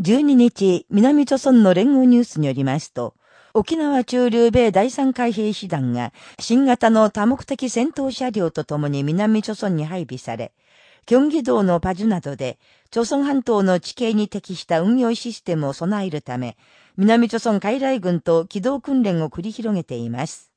12日、南朝村の連合ニュースによりますと、沖縄中流米第三海兵師団が新型の多目的戦闘車両とともに南朝村に配備され、京畿道のパジュなどで、朝鮮半島の地形に適した運用システムを備えるため、南朝鮮海来軍と機動訓練を繰り広げています。